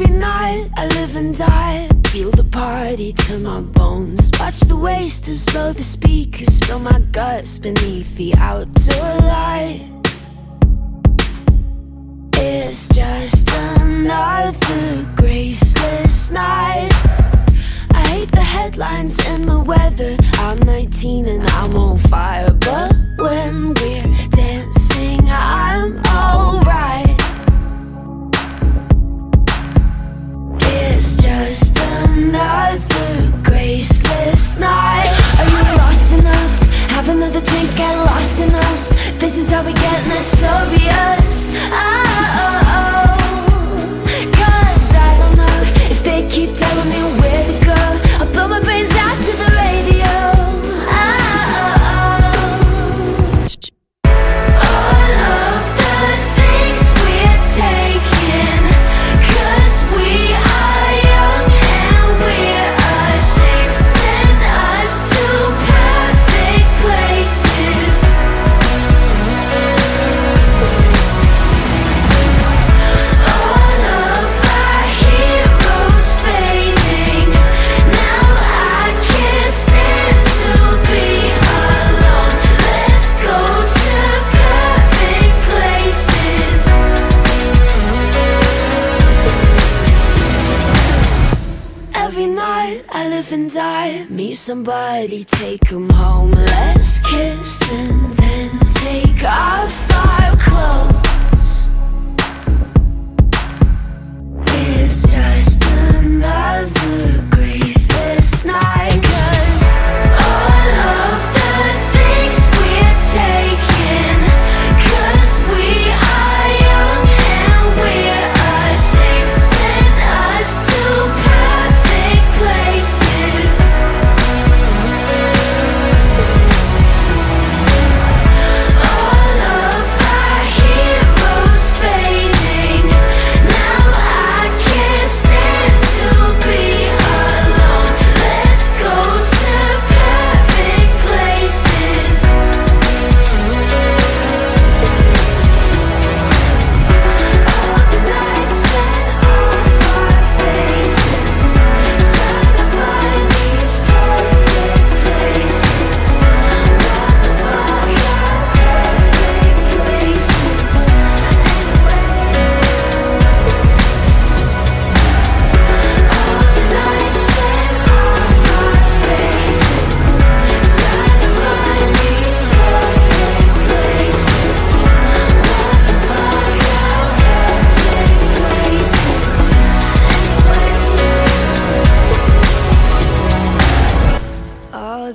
every night I live and die. Feel the party to my bones Watch the wasters blow the speakers Spill my guts beneath the outdoor light. It's just just another every night I live and die. Meet somebody, take 'em home. Let's kiss and then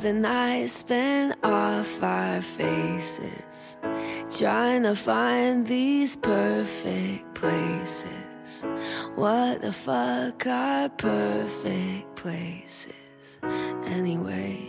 the night spent off our faces, trying to find these perfect places. What the fuck are perfect places, anyway?